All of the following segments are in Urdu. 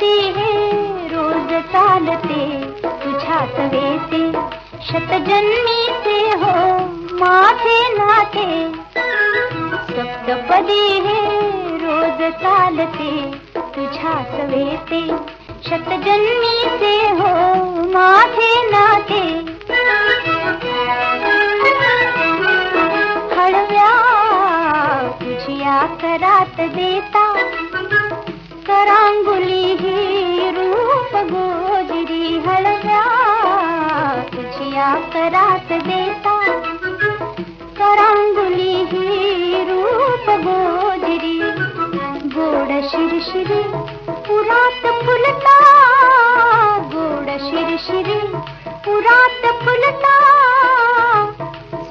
دے ہیں، روز تالتے تجھا سویتے شت جنمی سے ہو ماتھے لاتے سب دب دے ہیں، روز تالتے تجھا سویتے شت جنمی سے ہو ماتھے کر روپ گوجری ہڑیا کرات کرانگ ہی روپ گوجری گوڑ شری شری پورات پلتا گوڑ شری شری پورات پلتا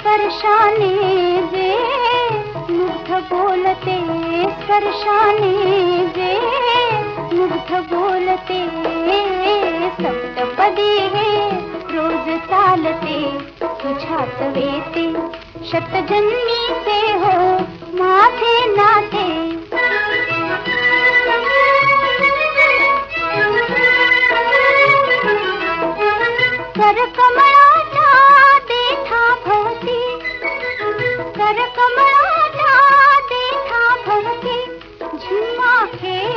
سر شانی مکھ بولتے سر شانی جھوٹ بولتے سب پدے ہیں روز تالتے تجھا سویتے شت جنمی سے ہو ماتھے ناتے کر کمرا کر کمرا دیکھا بھر کے جھما کھیل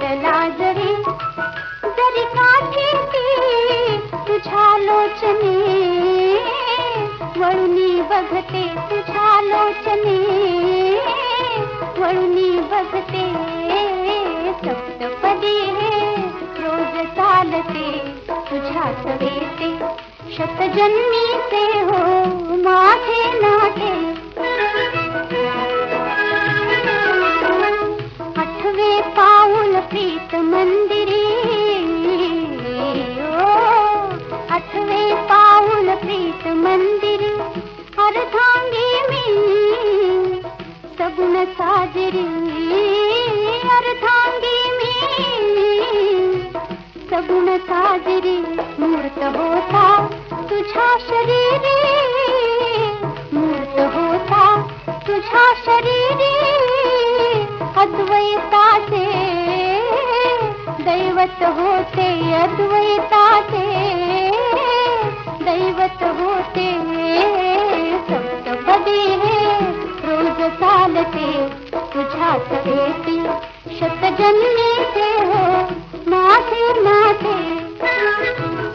دردری دل کا لوچنی مرنی بھگتے تجا لوچنی مرنی بھگتے روز چالتے تجھا سویتے شت جنمی سے ہو ماتھے ناٹے اٹھویں پاؤل پیت مندری اٹھویں پاؤل پیت مندری ہر تھانگے میں سگن ساجری مرت ہوتا تجھا شریری مرت ہوتا تجھا شریری ادوی تاجے ددوی تاجے دفے روز سالتے تجھا سہیتے شت جن لیتے ہو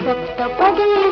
سپت پدے